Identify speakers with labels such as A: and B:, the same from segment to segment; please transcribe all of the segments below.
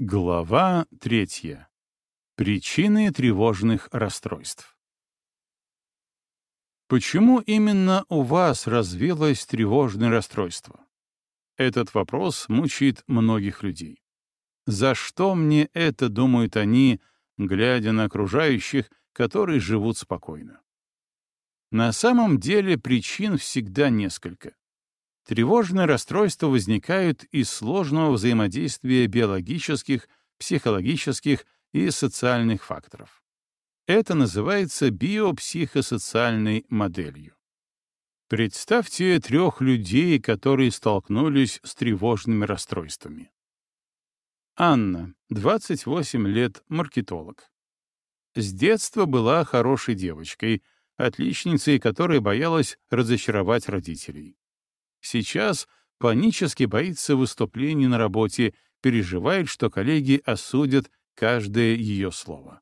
A: Глава третья. Причины тревожных расстройств. Почему именно у вас развилось тревожное расстройство? Этот вопрос мучает многих людей. За что мне это, думают они, глядя на окружающих, которые живут спокойно? На самом деле причин всегда несколько. Тревожные расстройства возникают из сложного взаимодействия биологических, психологических и социальных факторов. Это называется биопсихосоциальной моделью. Представьте трех людей, которые столкнулись с тревожными расстройствами. Анна, 28 лет, маркетолог. С детства была хорошей девочкой, отличницей, которая боялась разочаровать родителей. Сейчас панически боится выступлений на работе, переживает, что коллеги осудят каждое ее слово.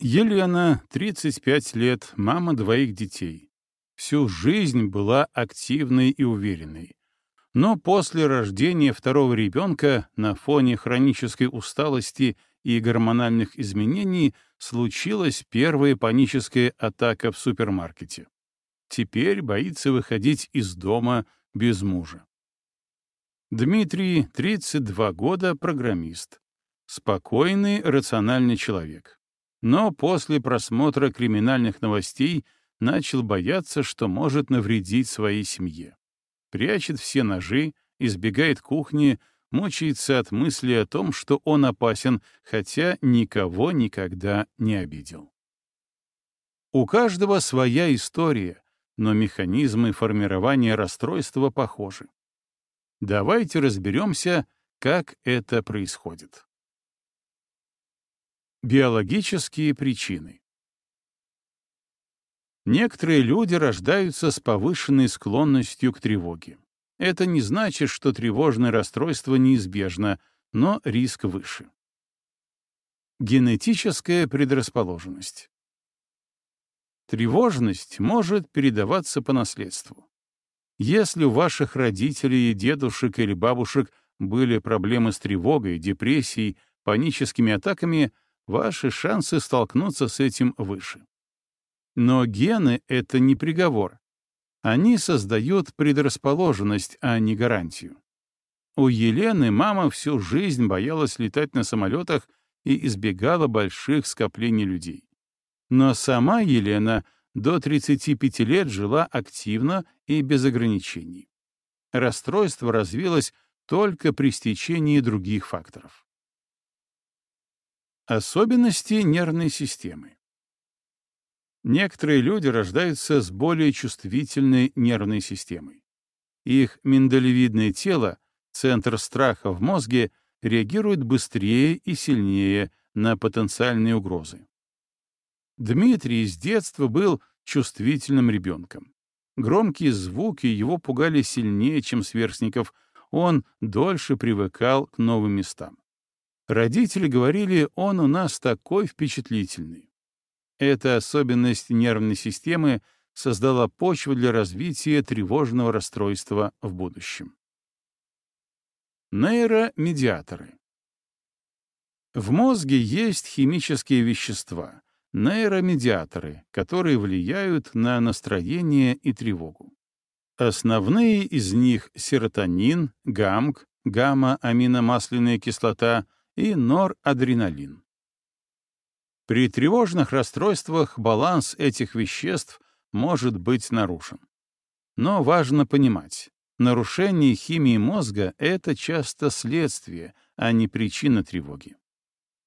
A: Елена, 35 лет, мама двоих детей. Всю жизнь была активной и уверенной. Но после рождения второго ребенка на фоне хронической усталости и гормональных изменений случилась первая паническая атака в супермаркете. Теперь боится выходить из дома без мужа. Дмитрий, 32 года, программист. Спокойный, рациональный человек. Но после просмотра криминальных новостей начал бояться, что может навредить своей семье. Прячет все ножи, избегает кухни, мучается от мысли о том, что он опасен, хотя никого никогда не обидел. У каждого своя история, но механизмы формирования расстройства похожи. Давайте разберемся, как это происходит. Биологические причины. Некоторые люди рождаются с повышенной склонностью к тревоге. Это не значит, что тревожное расстройство неизбежно, но риск выше. Генетическая предрасположенность. Тревожность может передаваться по наследству. Если у ваших родителей, дедушек или бабушек были проблемы с тревогой, депрессией, паническими атаками, ваши шансы столкнуться с этим выше. Но гены — это не приговор. Они создают предрасположенность, а не гарантию. У Елены мама всю жизнь боялась летать на самолетах и избегала больших скоплений людей. Но сама Елена до 35 лет жила активно и без ограничений. Расстройство развилось только при стечении других факторов. Особенности нервной системы. Некоторые люди рождаются с более чувствительной нервной системой. Их миндалевидное тело, центр страха в мозге, реагирует быстрее и сильнее на потенциальные угрозы. Дмитрий с детства был чувствительным ребенком. Громкие звуки его пугали сильнее, чем сверстников, он дольше привыкал к новым местам. Родители говорили, он у нас такой впечатлительный. Эта особенность нервной системы создала почву для развития тревожного расстройства в будущем. Нейромедиаторы. В мозге есть химические вещества, нейромедиаторы, которые влияют на настроение и тревогу. Основные из них — серотонин, гамк, гамма-аминомасляная кислота и норадреналин. При тревожных расстройствах баланс этих веществ может быть нарушен. Но важно понимать, нарушение химии мозга — это часто следствие, а не причина тревоги.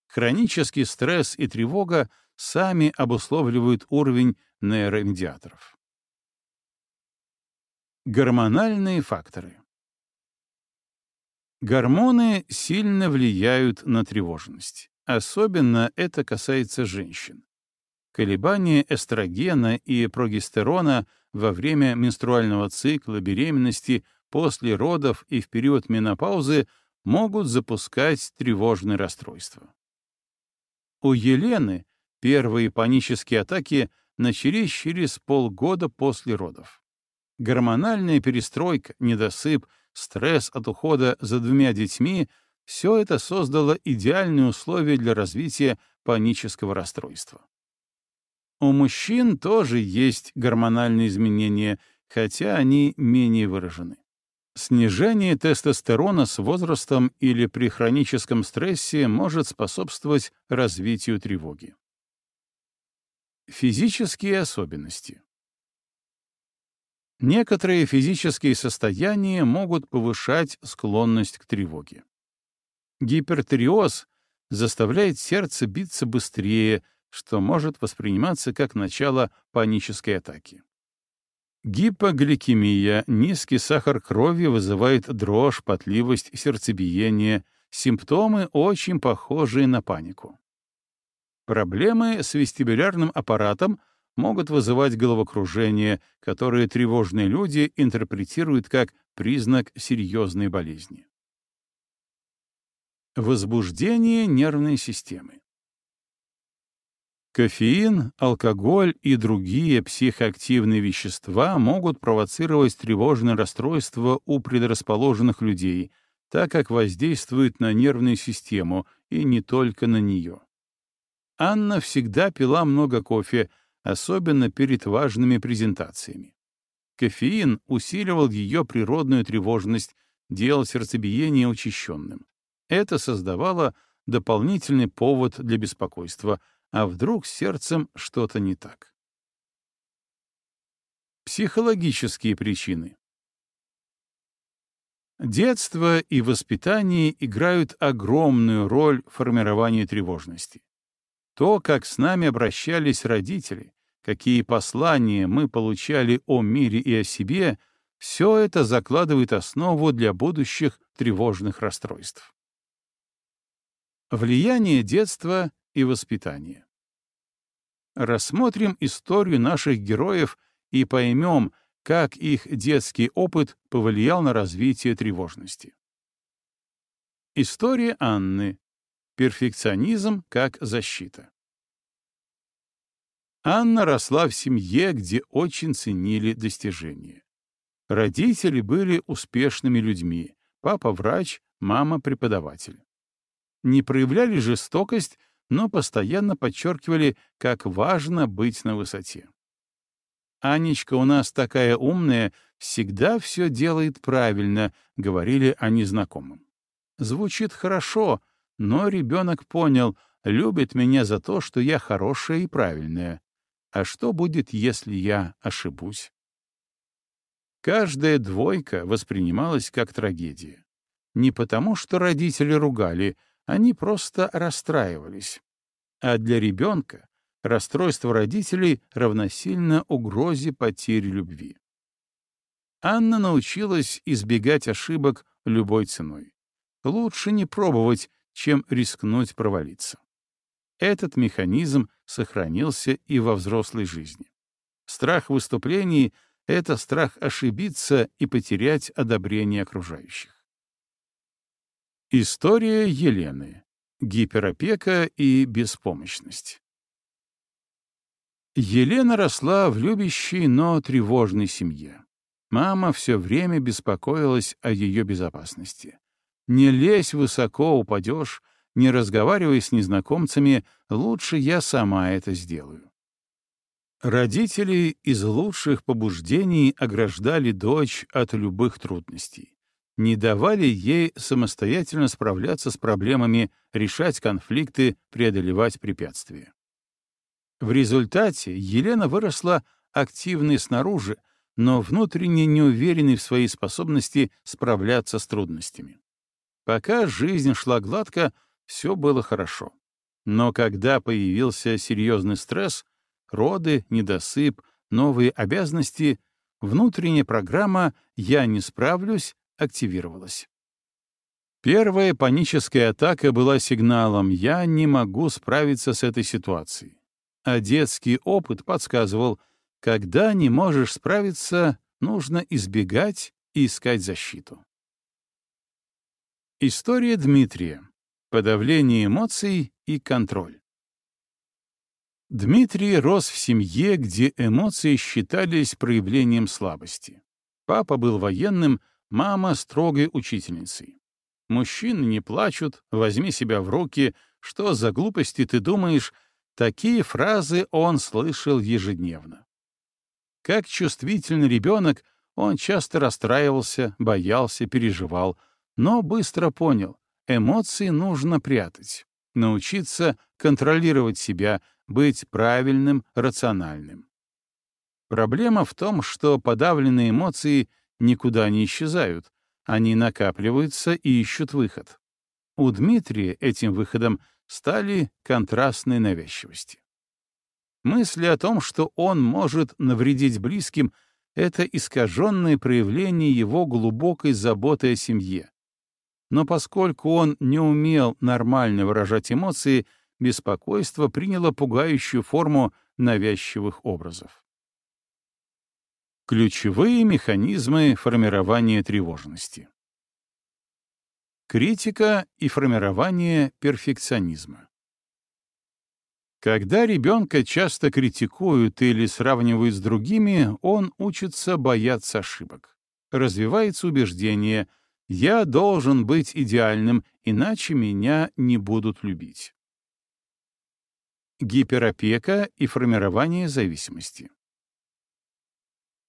A: Хронический стресс и тревога сами обусловливают уровень нейромедиаторов. Гормональные факторы. Гормоны сильно влияют на тревожность. Особенно это касается женщин. Колебания эстрогена и прогестерона во время менструального цикла, беременности, после родов и в период менопаузы могут запускать тревожные расстройства. У Елены Первые панические атаки начались через полгода после родов. Гормональная перестройка, недосып, стресс от ухода за двумя детьми все это создало идеальные условия для развития панического расстройства. У мужчин тоже есть гормональные изменения, хотя они менее выражены. Снижение тестостерона с возрастом или при хроническом стрессе может способствовать развитию тревоги. Физические особенности. Некоторые физические состояния могут повышать склонность к тревоге. Гипертериоз заставляет сердце биться быстрее, что может восприниматься как начало панической атаки. Гипогликемия, низкий сахар крови вызывает дрожь, потливость, сердцебиение, симптомы очень похожие на панику. Проблемы с вестибулярным аппаратом могут вызывать головокружение, которое тревожные люди интерпретируют как признак серьезной болезни. Возбуждение нервной системы. Кофеин, алкоголь и другие психоактивные вещества могут провоцировать тревожное расстройство у предрасположенных людей, так как воздействуют на нервную систему и не только на нее. Анна всегда пила много кофе, особенно перед важными презентациями. Кофеин усиливал ее природную тревожность, делал сердцебиение учащенным. Это создавало дополнительный повод для беспокойства — а вдруг с сердцем что-то не так? Психологические причины. Детство и воспитание играют огромную роль в формировании тревожности. То, как с нами обращались родители, какие послания мы получали о мире и о себе, все это закладывает основу для будущих тревожных расстройств. Влияние детства и воспитания. Рассмотрим историю наших героев и поймем, как их детский опыт повлиял на развитие тревожности. История Анны. Перфекционизм как защита. Анна росла в семье, где очень ценили достижения. Родители были успешными людьми, папа — врач, мама — преподаватель. Не проявляли жестокость но постоянно подчеркивали, как важно быть на высоте. «Анечка у нас такая умная, всегда все делает правильно», — говорили они знакомым. Звучит хорошо, но ребенок понял, любит меня за то, что я хорошая и правильная. А что будет, если я ошибусь? Каждая двойка воспринималась как трагедия. Не потому, что родители ругали, они просто расстраивались. А для ребенка расстройство родителей равносильно угрозе потери любви. Анна научилась избегать ошибок любой ценой. Лучше не пробовать, чем рискнуть провалиться. Этот механизм сохранился и во взрослой жизни. Страх выступлений — это страх ошибиться и потерять одобрение окружающих. История Елены. Гиперопека и беспомощность. Елена росла в любящей, но тревожной семье. Мама все время беспокоилась о ее безопасности. «Не лезь высоко, упадешь, не разговаривай с незнакомцами, лучше я сама это сделаю». Родители из лучших побуждений ограждали дочь от любых трудностей не давали ей самостоятельно справляться с проблемами, решать конфликты, преодолевать препятствия. В результате Елена выросла активной снаружи, но внутренне неуверенной в своей способности справляться с трудностями. Пока жизнь шла гладко, все было хорошо. Но когда появился серьезный стресс, роды, недосып, новые обязанности, внутренняя программа «я не справлюсь» активировалась. Первая паническая атака была сигналом «я не могу справиться с этой ситуацией». А детский опыт подсказывал, когда не можешь справиться, нужно избегать и искать защиту. История Дмитрия. Подавление эмоций и контроль. Дмитрий рос в семье, где эмоции считались проявлением слабости. Папа был военным, мама — строгой учительницей. Мужчины не плачут, возьми себя в руки, что за глупости ты думаешь, такие фразы он слышал ежедневно. Как чувствительный ребенок, он часто расстраивался, боялся, переживал, но быстро понял, эмоции нужно прятать, научиться контролировать себя, быть правильным, рациональным. Проблема в том, что подавленные эмоции никуда не исчезают, они накапливаются и ищут выход. У Дмитрия этим выходом стали контрастные навязчивости. Мысли о том, что он может навредить близким, это искаженное проявление его глубокой заботы о семье. Но поскольку он не умел нормально выражать эмоции, беспокойство приняло пугающую форму навязчивых образов. Ключевые механизмы формирования тревожности. Критика и формирование перфекционизма. Когда ребенка часто критикуют или сравнивают с другими, он учится бояться ошибок. Развивается убеждение «я должен быть идеальным, иначе меня не будут любить». Гиперопека и формирование зависимости.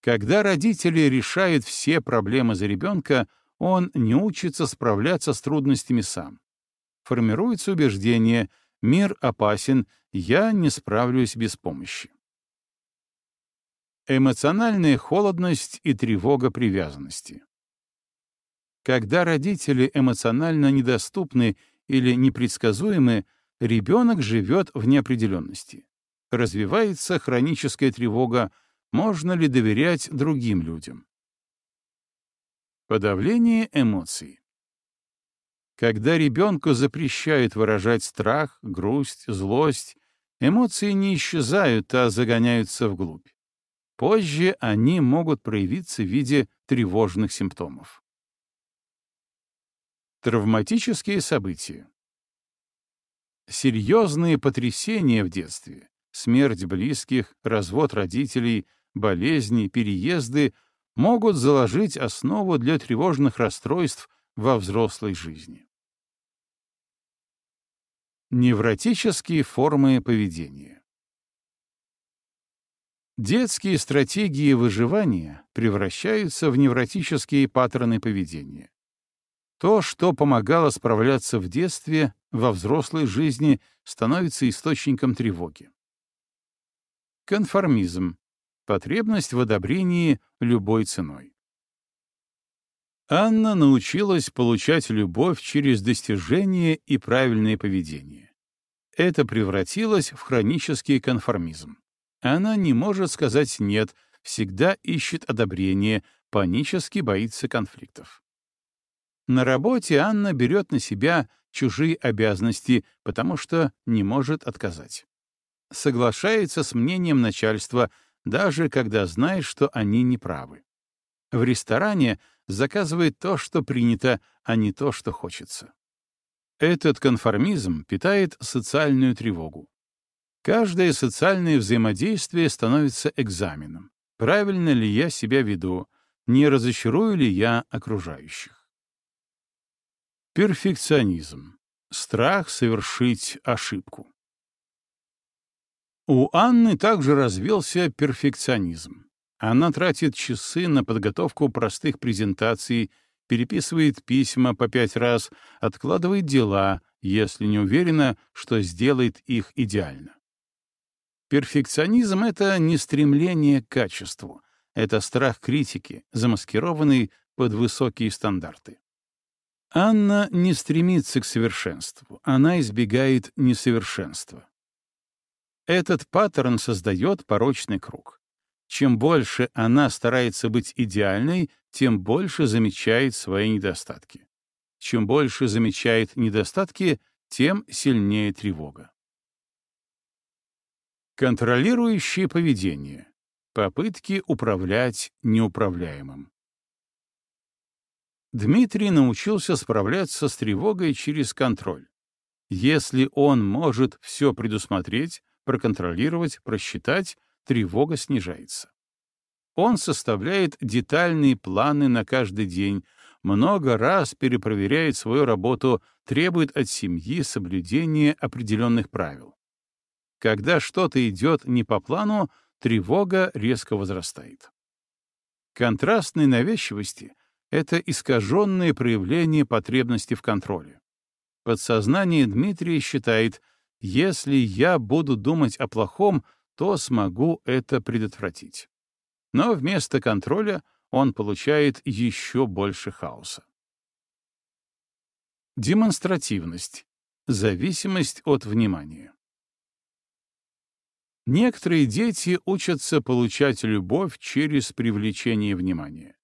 A: Когда родители решают все проблемы за ребенка, он не учится справляться с трудностями сам. Формируется убеждение «мир опасен, я не справлюсь без помощи». Эмоциональная холодность и тревога привязанности. Когда родители эмоционально недоступны или непредсказуемы, ребенок живет в неопределенности. Развивается хроническая тревога, можно ли доверять другим людям. Подавление эмоций. Когда ребенку запрещают выражать страх, грусть, злость, эмоции не исчезают, а загоняются вглубь. Позже они могут проявиться в виде тревожных симптомов. Травматические события. Серьезные потрясения в детстве, смерть близких, развод родителей, болезни, переезды — могут заложить основу для тревожных расстройств во взрослой жизни. Невротические формы поведения. Детские стратегии выживания превращаются в невротические паттерны поведения. То, что помогало справляться в детстве, во взрослой жизни становится источником тревоги. Конформизм потребность в одобрении любой ценой. Анна научилась получать любовь через достижение и правильное поведение. Это превратилось в хронический конформизм. Она не может сказать «нет», всегда ищет одобрение, панически боится конфликтов. На работе Анна берет на себя чужие обязанности, потому что не может отказать. Соглашается с мнением начальства, даже когда знаешь, что они неправы. В ресторане заказывает то, что принято, а не то, что хочется. Этот конформизм питает социальную тревогу. Каждое социальное взаимодействие становится экзаменом. Правильно ли я себя веду? Не разочарую ли я окружающих? Перфекционизм. Страх совершить ошибку. У Анны также развился перфекционизм. Она тратит часы на подготовку простых презентаций, переписывает письма по пять раз, откладывает дела, если не уверена, что сделает их идеально. Перфекционизм — это не стремление к качеству, это страх критики, замаскированный под высокие стандарты. Анна не стремится к совершенству, она избегает несовершенства. Этот паттерн создает порочный круг. Чем больше она старается быть идеальной, тем больше замечает свои недостатки. Чем больше замечает недостатки, тем сильнее тревога. Контролирующее поведение. Попытки управлять неуправляемым. Дмитрий научился справляться с тревогой через контроль. Если он может все предусмотреть, проконтролировать, просчитать, тревога снижается. Он составляет детальные планы на каждый день, много раз перепроверяет свою работу, требует от семьи соблюдения определенных правил. Когда что-то идет не по плану, тревога резко возрастает. Контрастной навязчивости — это искаженное проявление потребности в контроле. Подсознание Дмитрия считает, если я буду думать о плохом, то смогу это предотвратить. Но вместо контроля он получает еще больше хаоса. Демонстративность. Зависимость от внимания. Некоторые дети учатся получать любовь через привлечение внимания.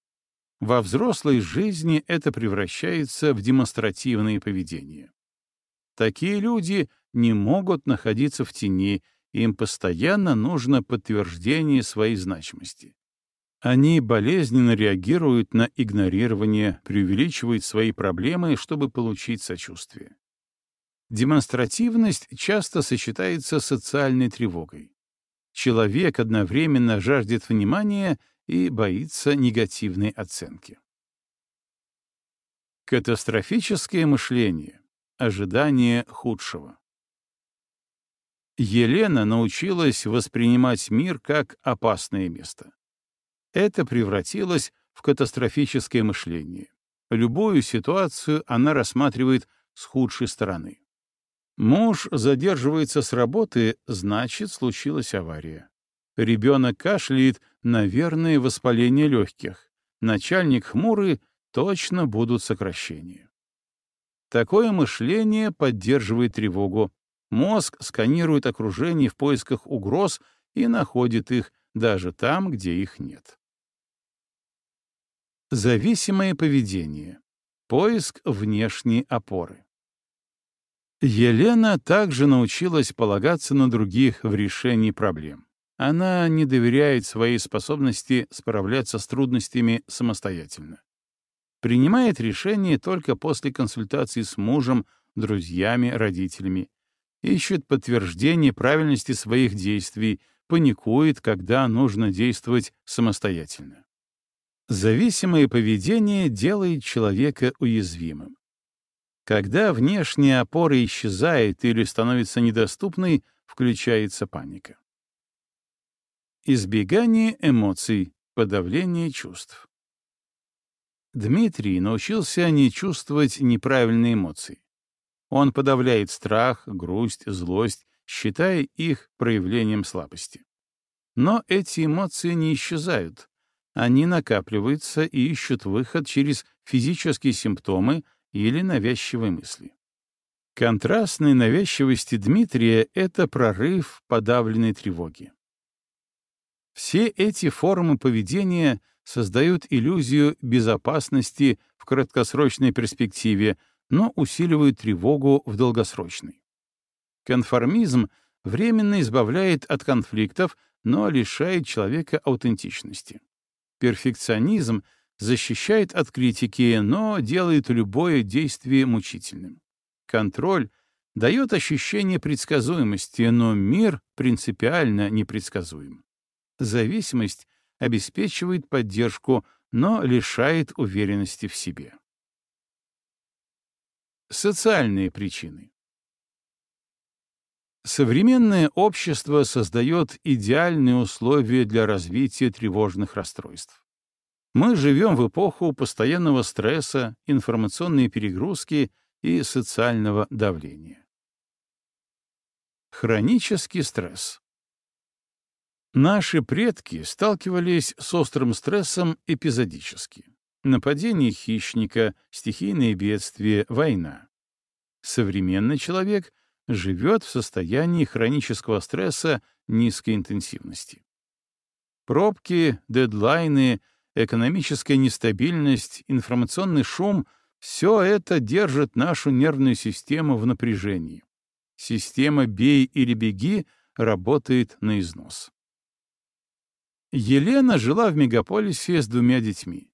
A: Во взрослой жизни это превращается в демонстративное поведение. Такие люди не могут находиться в тени, им постоянно нужно подтверждение своей значимости. Они болезненно реагируют на игнорирование, преувеличивают свои проблемы, чтобы получить сочувствие. Демонстративность часто сочетается с социальной тревогой. Человек одновременно жаждет внимания и боится негативной оценки. Катастрофическое мышление. Ожидание худшего. Елена научилась воспринимать мир как опасное место. Это превратилось в катастрофическое мышление. Любую ситуацию она рассматривает с худшей стороны. Муж задерживается с работы, значит, случилась авария. Ребенок кашляет, наверное, воспаление легких. Начальник хмурый, точно будут сокращения. Такое мышление поддерживает тревогу. Мозг сканирует окружение в поисках угроз и находит их даже там, где их нет. Зависимое поведение. Поиск внешней опоры. Елена также научилась полагаться на других в решении проблем. Она не доверяет своей способности справляться с трудностями самостоятельно. Принимает решения только после консультации с мужем, друзьями, родителями. Ищет подтверждение правильности своих действий, паникует, когда нужно действовать самостоятельно. Зависимое поведение делает человека уязвимым. Когда внешняя опора исчезает или становится недоступной, включается паника. Избегание эмоций, подавление чувств. Дмитрий научился не чувствовать неправильные эмоции. Он подавляет страх, грусть, злость, считая их проявлением слабости. Но эти эмоции не исчезают, они накапливаются и ищут выход через физические симптомы или навязчивые мысли. Контрастной навязчивости Дмитрия — это прорыв подавленной тревоги. Все эти формы поведения создают иллюзию безопасности в краткосрочной перспективе, но усиливают тревогу в долгосрочной. Конформизм временно избавляет от конфликтов, но лишает человека аутентичности. Перфекционизм защищает от критики, но делает любое действие мучительным. Контроль дает ощущение предсказуемости, но мир принципиально непредсказуем. Зависимость обеспечивает поддержку, но лишает уверенности в себе. Социальные причины. Современное общество создает идеальные условия для развития тревожных расстройств. Мы живем в эпоху постоянного стресса, информационной перегрузки и социального давления. Хронический стресс. Наши предки сталкивались с острым стрессом эпизодически. Нападение хищника, стихийные бедствия, война. Современный человек — живет в состоянии хронического стресса низкой интенсивности. Пробки, дедлайны, экономическая нестабильность, информационный шум — все это держит нашу нервную систему в напряжении. Система «бей или беги» работает на износ. Елена жила в мегаполисе с двумя детьми.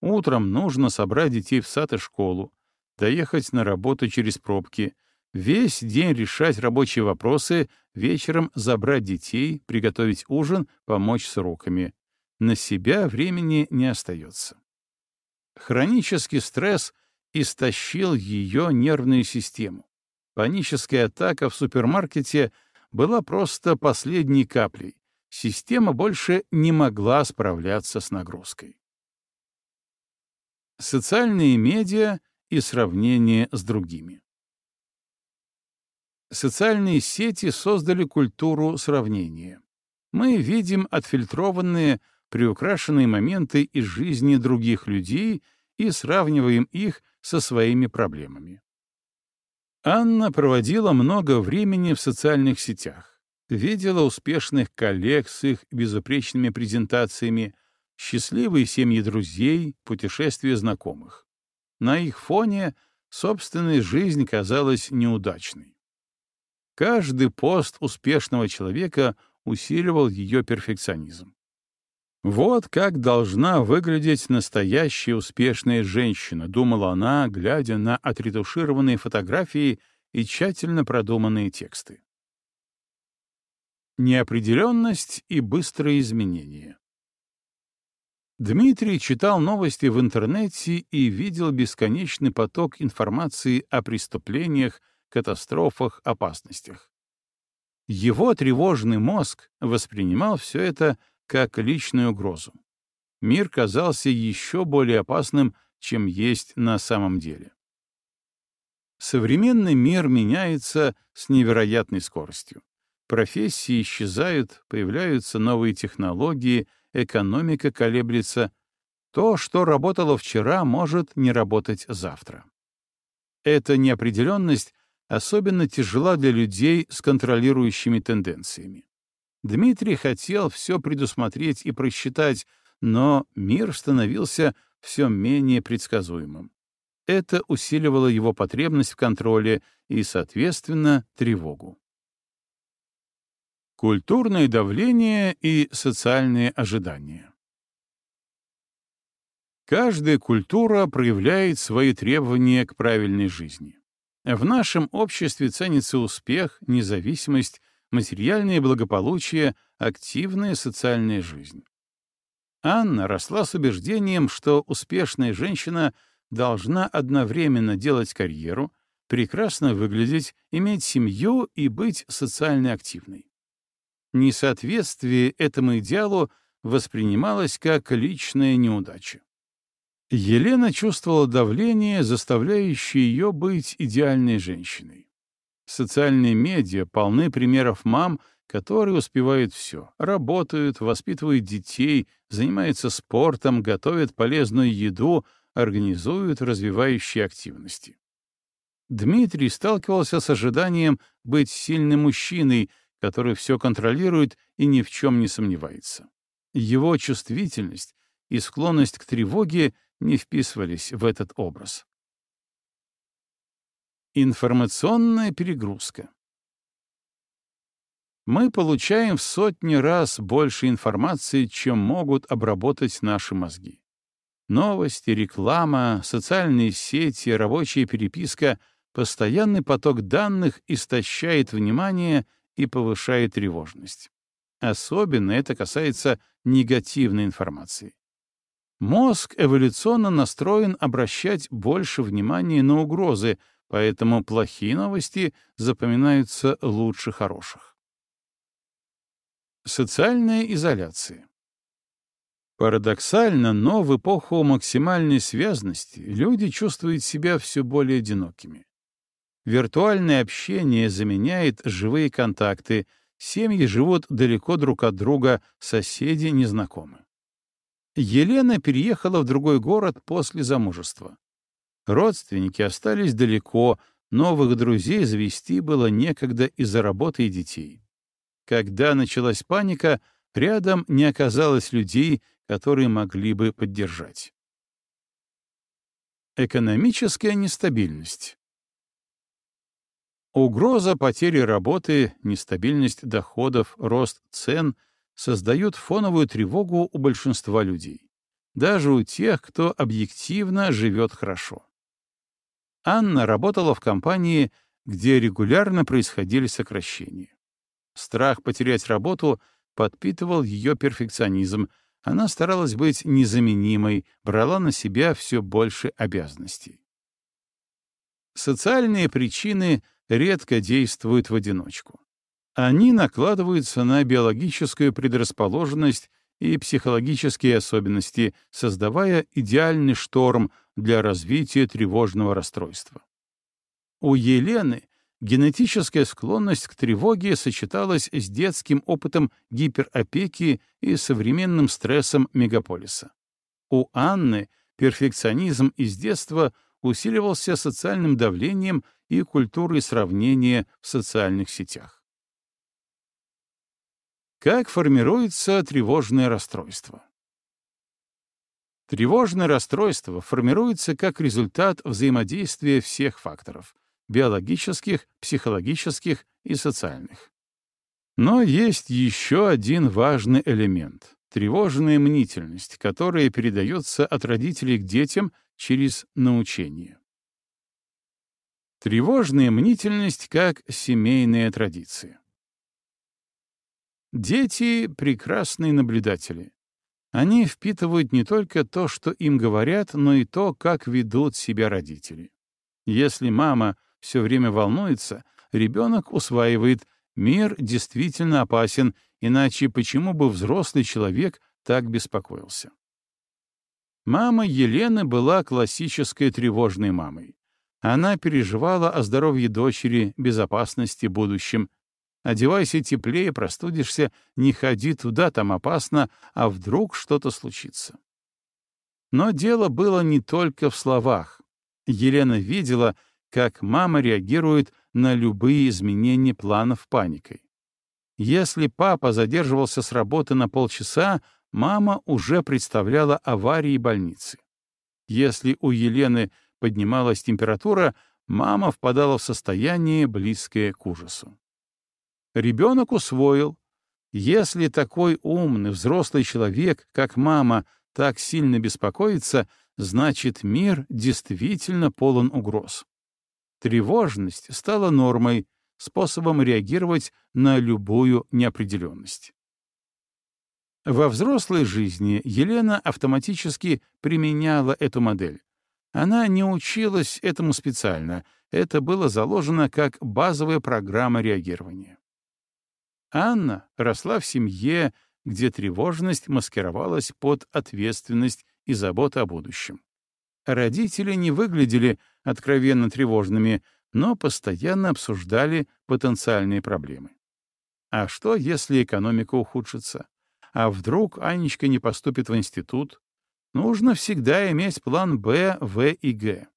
A: Утром нужно собрать детей в сад и школу, доехать на работу через пробки — Весь день решать рабочие вопросы, вечером забрать детей, приготовить ужин, помочь с уроками. На себя времени не остается. Хронический стресс истощил ее нервную систему. Паническая атака в супермаркете была просто последней каплей. Система больше не могла справляться с нагрузкой. Социальные медиа и сравнение с другими. Социальные сети создали культуру сравнения. Мы видим отфильтрованные, приукрашенные моменты из жизни других людей и сравниваем их со своими проблемами. Анна проводила много времени в социальных сетях, видела успешных коллег с их безупречными презентациями, счастливые семьи друзей, путешествия знакомых. На их фоне собственная жизнь казалась неудачной. Каждый пост успешного человека усиливал ее перфекционизм. Вот как должна выглядеть настоящая успешная женщина, думала она, глядя на отретушированные фотографии и тщательно продуманные тексты. Неопределенность и быстрые изменения. Дмитрий читал новости в интернете и видел бесконечный поток информации о преступлениях, катастрофах, опасностях. Его тревожный мозг воспринимал все это как личную угрозу. Мир казался еще более опасным, чем есть на самом деле. Современный мир меняется с невероятной скоростью. Профессии исчезают, появляются новые технологии, экономика колеблется. То, что работало вчера, может не работать завтра. Эта неопределенность особенно тяжела для людей с контролирующими тенденциями. Дмитрий хотел все предусмотреть и просчитать, но мир становился все менее предсказуемым. Это усиливало его потребность в контроле и, соответственно, тревогу. Культурное давление и социальные ожидания. Каждая культура проявляет свои требования к правильной жизни. В нашем обществе ценится успех, независимость, материальное благополучие, активная социальная жизнь. Анна росла с убеждением, что успешная женщина должна одновременно делать карьеру, прекрасно выглядеть, иметь семью и быть социально активной. Несоответствие этому идеалу воспринималось как личная неудача. Елена чувствовала давление, заставляющее ее быть идеальной женщиной. Социальные медиа полны примеров мам, которые успевают все. Работают, воспитывают детей, занимаются спортом, готовят полезную еду, организуют развивающие активности. Дмитрий сталкивался с ожиданием быть сильным мужчиной, который все контролирует и ни в чем не сомневается. Его чувствительность и склонность к тревоге не вписывались в этот образ. Информационная перегрузка. Мы получаем в сотни раз больше информации, чем могут обработать наши мозги. Новости, реклама, социальные сети, рабочая переписка, постоянный поток данных истощает внимание и повышает тревожность. Особенно это касается негативной информации. Мозг эволюционно настроен обращать больше внимания на угрозы, поэтому плохие новости запоминаются лучше хороших. Социальная изоляция. Парадоксально, но в эпоху максимальной связности люди чувствуют себя все более одинокими. Виртуальное общение заменяет живые контакты, семьи живут далеко друг от друга, соседи незнакомы. Елена переехала в другой город после замужества. Родственники остались далеко, новых друзей завести было некогда из-за работы и детей. Когда началась паника, рядом не оказалось людей, которые могли бы поддержать. Экономическая нестабильность. Угроза потери работы, нестабильность доходов, рост цен — создают фоновую тревогу у большинства людей, даже у тех, кто объективно живет хорошо. Анна работала в компании, где регулярно происходили сокращения. Страх потерять работу подпитывал ее перфекционизм, Она старалась быть незаменимой, брала на себя все больше обязанностей. Социальные причины редко действуют в одиночку. Они накладываются на биологическую предрасположенность и психологические особенности, создавая идеальный шторм для развития тревожного расстройства. У Елены генетическая склонность к тревоге сочеталась с детским опытом гиперопеки и современным стрессом мегаполиса. У Анны перфекционизм из детства усиливался социальным давлением и культурой сравнения в социальных сетях. Как формируется тревожное расстройство? Тревожное расстройство формируется как результат взаимодействия всех факторов — биологических, психологических и социальных. Но есть еще один важный элемент — тревожная мнительность, которая передается от родителей к детям через научение. Тревожная мнительность как семейная традиция. Дети — прекрасные наблюдатели. Они впитывают не только то, что им говорят, но и то, как ведут себя родители. Если мама все время волнуется, ребенок усваивает «мир действительно опасен, иначе почему бы взрослый человек так беспокоился?» Мама Елены была классической тревожной мамой. Она переживала о здоровье дочери, безопасности, будущем, Одевайся теплее, простудишься, не ходи туда, там опасно, а вдруг что-то случится. Но дело было не только в словах. Елена видела, как мама реагирует на любые изменения планов паникой. Если папа задерживался с работы на полчаса, мама уже представляла аварии больницы. Если у Елены поднималась температура, мама впадала в состояние, близкое к ужасу. Ребенок усвоил. Если такой умный, взрослый человек, как мама, так сильно беспокоится, значит, мир действительно полон угроз. Тревожность стала нормой, способом реагировать на любую неопределенность. Во взрослой жизни Елена автоматически применяла эту модель. Она не училась этому специально, это было заложено как базовая программа реагирования. Анна росла в семье, где тревожность маскировалась под ответственность и заботу о будущем. Родители не выглядели откровенно тревожными, но постоянно обсуждали потенциальные проблемы. А что, если экономика ухудшится? А вдруг Анечка не поступит в институт? Нужно всегда иметь план Б, В и Г.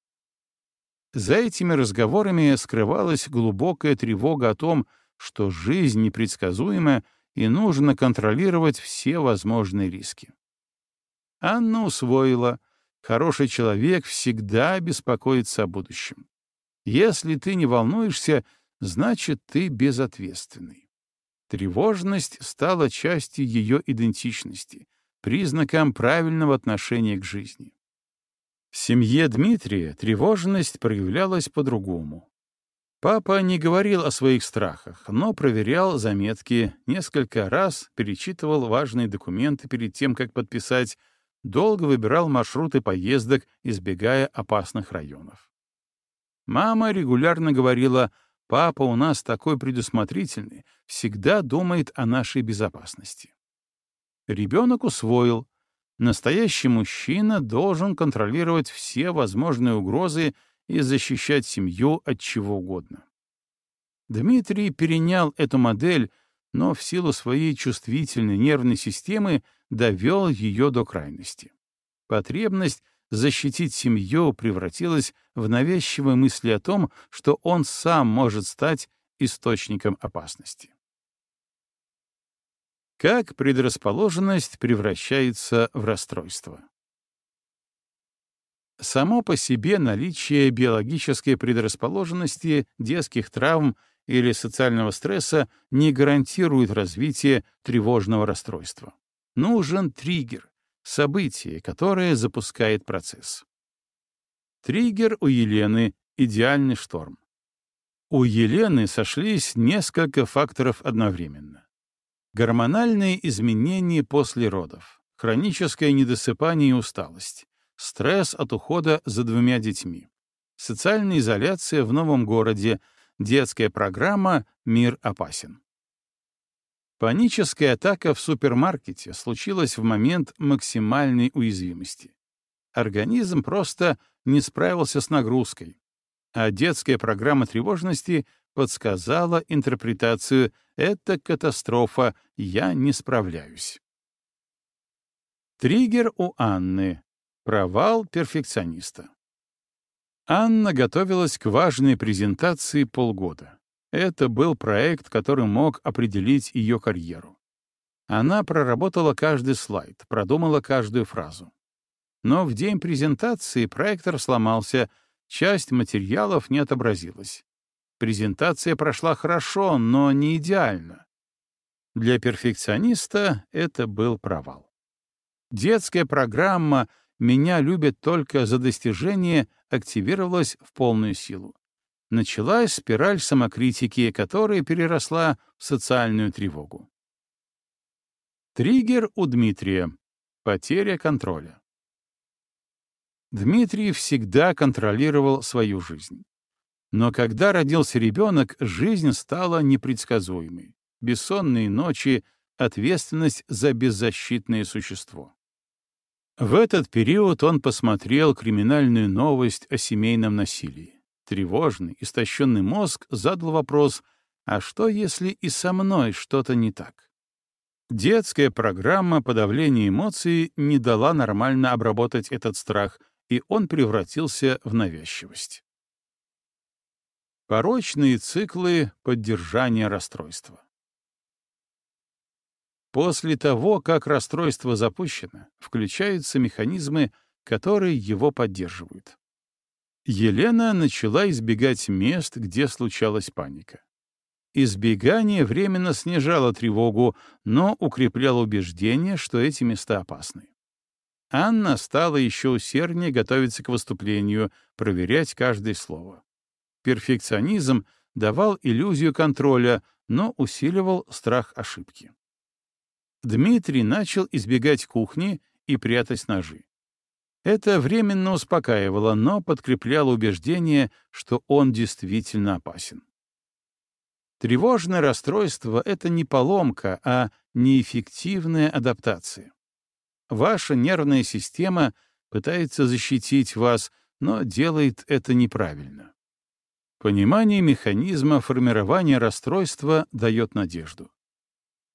A: За этими разговорами скрывалась глубокая тревога о том, что жизнь непредсказуема и нужно контролировать все возможные риски. Анна усвоила, хороший человек всегда беспокоится о будущем. Если ты не волнуешься, значит, ты безответственный. Тревожность стала частью ее идентичности, признаком правильного отношения к жизни. В семье Дмитрия тревожность проявлялась по-другому. Папа не говорил о своих страхах, но проверял заметки, несколько раз перечитывал важные документы перед тем, как подписать, долго выбирал маршруты поездок, избегая опасных районов. Мама регулярно говорила, «Папа у нас такой предусмотрительный, всегда думает о нашей безопасности». Ребенок усвоил, настоящий мужчина должен контролировать все возможные угрозы и защищать семью от чего угодно. Дмитрий перенял эту модель, но в силу своей чувствительной нервной системы довел ее до крайности. Потребность защитить семью превратилась в навязчивые мысли о том, что он сам может стать источником опасности. Как предрасположенность превращается в расстройство? Само по себе наличие биологической предрасположенности, детских травм или социального стресса не гарантирует развитие тревожного расстройства. Нужен триггер, событие, которое запускает процесс. Триггер у Елены — идеальный шторм. У Елены сошлись несколько факторов одновременно. Гормональные изменения после родов, хроническое недосыпание и усталость, стресс от ухода за двумя детьми, социальная изоляция в новом городе, детская программа «Мир опасен». Паническая атака в супермаркете случилась в момент максимальной уязвимости. Организм просто не справился с нагрузкой, а детская программа тревожности подсказала интерпретацию «это катастрофа, я не справляюсь». Триггер у Анны. Провал перфекциониста. Анна готовилась к важной презентации полгода. Это был проект, который мог определить ее карьеру. Она проработала каждый слайд, продумала каждую фразу. Но в день презентации проектор сломался, часть материалов не отобразилась. Презентация прошла хорошо, но не идеально. Для перфекциониста это был провал. Детская программа «Меня любят только за достижение» активировалась в полную силу. Началась спираль самокритики, которая переросла в социальную тревогу. Триггер у Дмитрия. Потеря контроля. Дмитрий всегда контролировал свою жизнь. Но когда родился ребенок, жизнь стала непредсказуемой. Бессонные ночи, ответственность за беззащитное существо. В этот период он посмотрел криминальную новость о семейном насилии. Тревожный, истощенный мозг задал вопрос, а что, если и со мной что-то не так? Детская программа подавления эмоций не дала нормально обработать этот страх, и он превратился в навязчивость. Порочные циклы поддержания расстройства. После того, как расстройство запущено, включаются механизмы, которые его поддерживают. Елена начала избегать мест, где случалась паника. Избегание временно снижало тревогу, но укрепляло убеждение, что эти места опасны. Анна стала еще усерднее готовиться к выступлению, проверять каждое слово. Перфекционизм давал иллюзию контроля, но усиливал страх ошибки. Дмитрий начал избегать кухни и прятать ножи. Это временно успокаивало, но подкрепляло убеждение, что он действительно опасен. Тревожное расстройство — это не поломка, а неэффективная адаптация. Ваша нервная система пытается защитить вас, но делает это неправильно. Понимание механизма формирования расстройства дает надежду.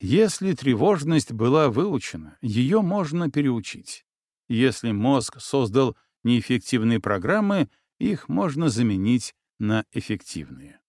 A: Если тревожность была выучена, ее можно переучить. Если мозг создал неэффективные программы, их можно заменить на эффективные.